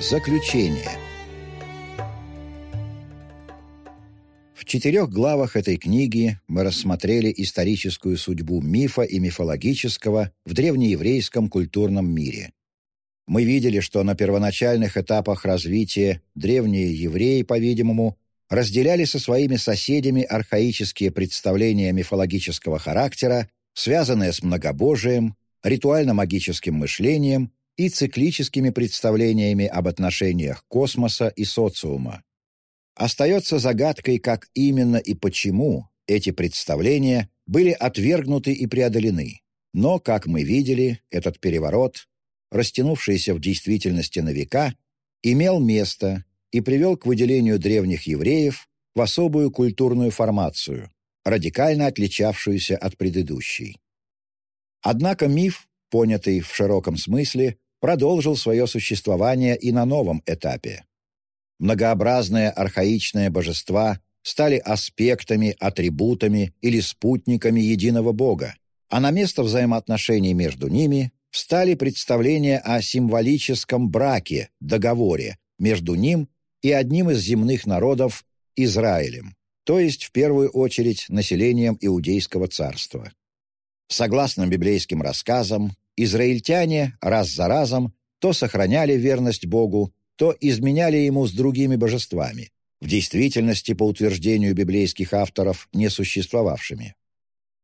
Заключение В четырех главах этой книги мы рассмотрели историческую судьбу мифа и мифологического в древнееврейском культурном мире. Мы видели, что на первоначальных этапах развития древние евреи, по-видимому, разделяли со своими соседями архаические представления мифологического характера, связанные с многобожием, ритуально-магическим мышлением и циклическими представлениями об отношениях космоса и социума. Остается загадкой, как именно и почему эти представления были отвергнуты и преодолены. Но, как мы видели, этот переворот, растянувшийся в действительности на века, имел место и привел к выделению древних евреев в особую культурную формацию, радикально отличавшуюся от предыдущей. Однако миф, понятый в широком смысле, продолжил свое существование и на новом этапе. Многообразные архаичные божества стали аспектами, атрибутами или спутниками единого Бога, а на место взаимоотношений между ними встали представления о символическом браке, договоре между ним и одним из земных народов Израилем, то есть в первую очередь населением Иудейского царства. Согласно библейским рассказам, израильтяне раз за разом то сохраняли верность Богу, то изменяли ему с другими божествами, в действительности, по утверждению библейских авторов, не существовавшими.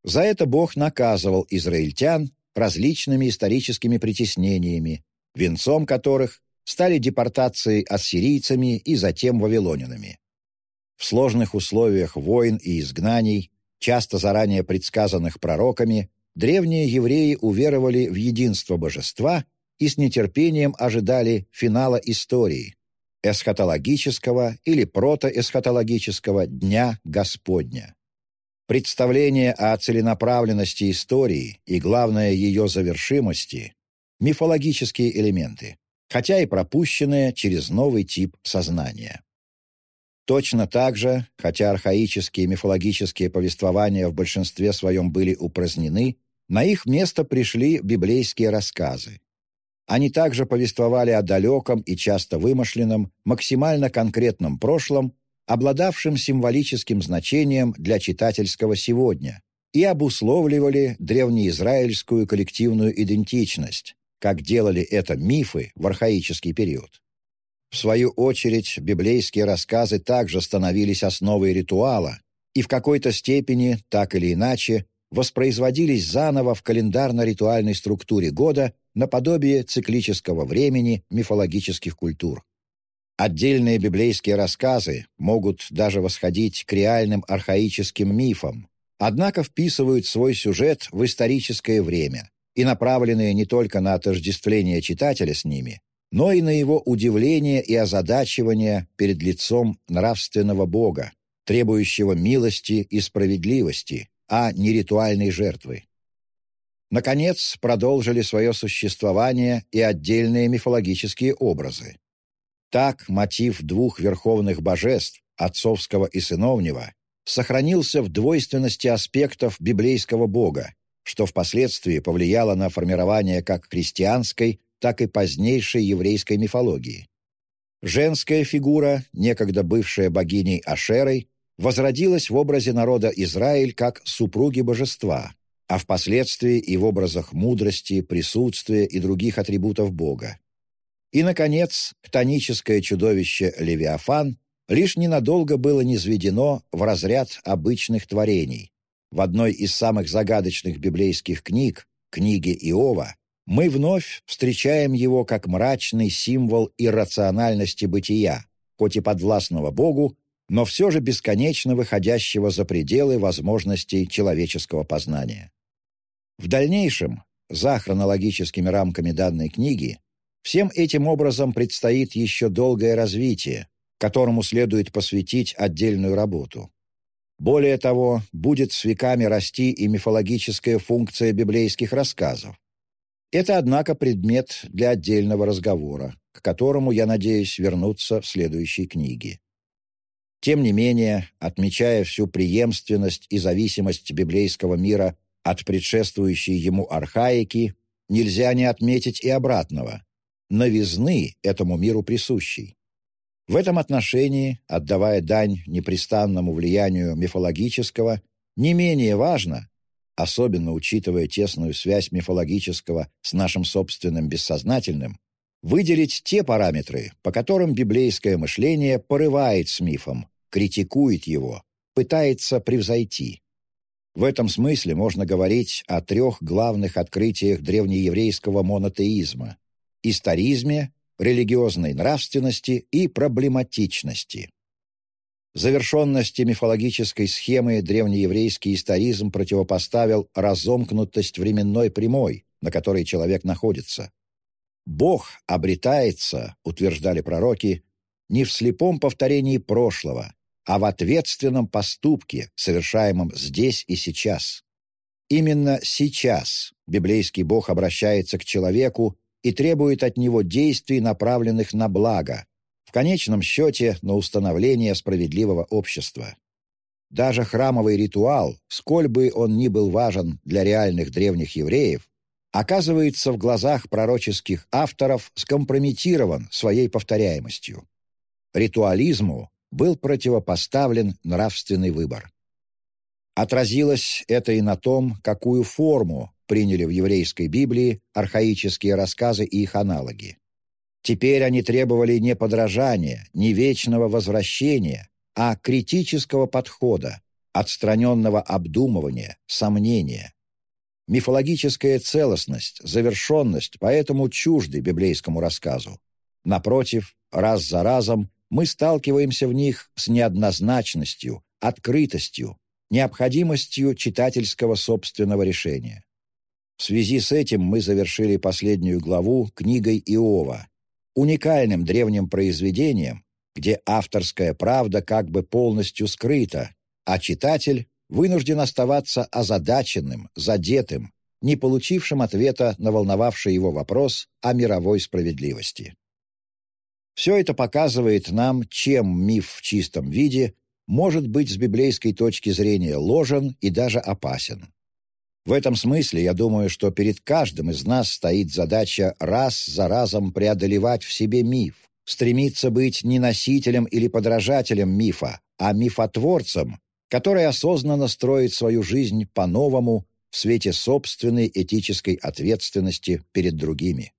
За это Бог наказывал израильтян различными историческими притеснениями, венцом которых стали депортации ассирийцами и затем вавилонянами. В сложных условиях войн и изгнаний часто заранее предсказанных пророками, древние евреи уверовали в единство божества и с нетерпением ожидали финала истории, эсхатологического или протоэсхатологического Дня Господня. Представление о целенаправленности истории и, главное, ее завершимости – мифологические элементы, хотя и пропущенные через новый тип сознания. Точно так же, хотя архаические мифологические повествования в большинстве своем были упразднены, на их место пришли библейские рассказы. Они также повествовали о далеком и часто вымышленном, максимально конкретном прошлом, обладавшем символическим значением для читательского сегодня, и обусловливали древнеизраильскую коллективную идентичность, как делали это мифы в архаический период. В свою очередь, библейские рассказы также становились основой ритуала и в какой-то степени, так или иначе, воспроизводились заново в календарно-ритуальной структуре года наподобие циклического времени мифологических культур. Отдельные библейские рассказы могут даже восходить к реальным архаическим мифам, однако вписывают свой сюжет в историческое время и направленные не только на отождествление читателя с ними, но и на его удивление и озадачивание перед лицом нравственного Бога, требующего милости и справедливости, а не ритуальной жертвы. Наконец, продолжили свое существование и отдельные мифологические образы. Так мотив двух верховных божеств, отцовского и сыновнего, сохранился в двойственности аспектов библейского бога, что впоследствии повлияло на формирование как христианской, так и позднейшей еврейской мифологии. Женская фигура, некогда бывшая богиней Ашерой, возродилась в образе народа Израиль как супруги божества, а впоследствии и в образах мудрости, присутствия и других атрибутов Бога. И, наконец, ктоническое чудовище Левиафан лишь ненадолго было низведено в разряд обычных творений. В одной из самых загадочных библейских книг, книге Иова, мы вновь встречаем его как мрачный символ иррациональности бытия, хоть и подвластного Богу, но все же бесконечно выходящего за пределы возможностей человеческого познания. В дальнейшем, за хронологическими рамками данной книги, всем этим образом предстоит еще долгое развитие, которому следует посвятить отдельную работу. Более того, будет с веками расти и мифологическая функция библейских рассказов, это, однако, предмет для отдельного разговора, к которому я надеюсь вернуться в следующей книге. Тем не менее, отмечая всю преемственность и зависимость библейского мира от предшествующей ему архаики, нельзя не отметить и обратного. новизны этому миру присущей. В этом отношении, отдавая дань непрестанному влиянию мифологического, не менее важно, особенно учитывая тесную связь мифологического с нашим собственным бессознательным, выделить те параметры, по которым библейское мышление порывает с мифом, критикует его, пытается превзойти. В этом смысле можно говорить о трех главных открытиях древнееврейского монотеизма – историзме, религиозной нравственности и проблематичности. Завершенности мифологической схемы древнееврейский историзм противопоставил разомкнутость временной прямой, на которой человек находится. Бог обретается, утверждали пророки, не в слепом повторении прошлого, а в ответственном поступке, совершаемом здесь и сейчас. Именно сейчас библейский Бог обращается к человеку и требует от него действий, направленных на благо, в конечном счете на установление справедливого общества. Даже храмовый ритуал, сколь бы он ни был важен для реальных древних евреев, оказывается в глазах пророческих авторов скомпрометирован своей повторяемостью. Ритуализму был противопоставлен нравственный выбор. Отразилось это и на том, какую форму приняли в еврейской Библии архаические рассказы и их аналоги. Теперь они требовали не подражания, не вечного возвращения, а критического подхода, отстраненного обдумывания, сомнения. Мифологическая целостность, завершенность поэтому чужды библейскому рассказу. Напротив, раз за разом мы сталкиваемся в них с неоднозначностью, открытостью, необходимостью читательского собственного решения. В связи с этим мы завершили последнюю главу книгой Иова, уникальным древним произведением, где авторская правда как бы полностью скрыта, а читатель вынужден оставаться озадаченным, задетым, не получившим ответа на волновавший его вопрос о мировой справедливости. Все это показывает нам, чем миф в чистом виде может быть с библейской точки зрения ложен и даже опасен. В этом смысле я думаю, что перед каждым из нас стоит задача раз за разом преодолевать в себе миф, стремиться быть не носителем или подражателем мифа, а мифотворцем, который осознанно строит свою жизнь по-новому в свете собственной этической ответственности перед другими.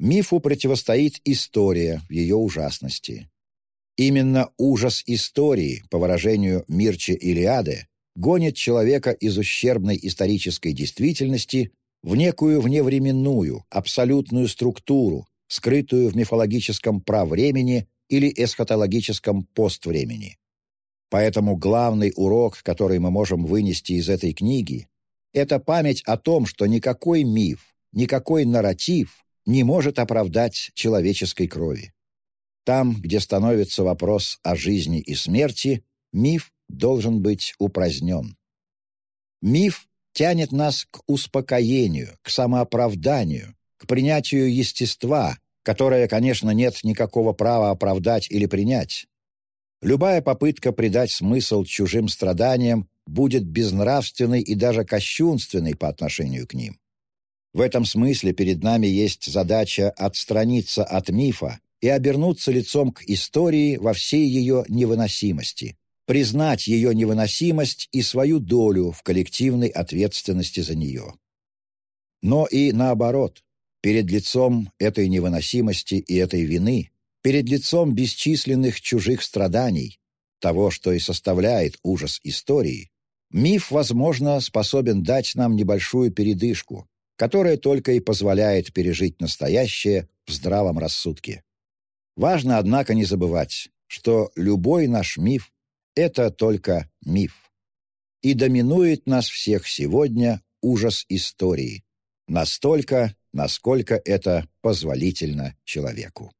Мифу противостоит история в ее ужасности. Именно ужас истории, по выражению Мирча Илиады, гонит человека из ущербной исторической действительности в некую вневременную, абсолютную структуру, скрытую в мифологическом правремени или эсхатологическом поствремени. Поэтому главный урок, который мы можем вынести из этой книги, это память о том, что никакой миф, никакой нарратив не может оправдать человеческой крови. Там, где становится вопрос о жизни и смерти, миф должен быть упразднен. Миф тянет нас к успокоению, к самооправданию, к принятию естества, которое, конечно, нет никакого права оправдать или принять. Любая попытка придать смысл чужим страданиям будет безнравственной и даже кощунственной по отношению к ним. В этом смысле перед нами есть задача отстраниться от мифа и обернуться лицом к истории во всей ее невыносимости, признать ее невыносимость и свою долю в коллективной ответственности за нее. Но и наоборот, перед лицом этой невыносимости и этой вины, перед лицом бесчисленных чужих страданий, того, что и составляет ужас истории, миф, возможно, способен дать нам небольшую передышку, которое только и позволяет пережить настоящее в здравом рассудке. Важно, однако, не забывать, что любой наш миф — это только миф. И доминует нас всех сегодня ужас истории, настолько, насколько это позволительно человеку.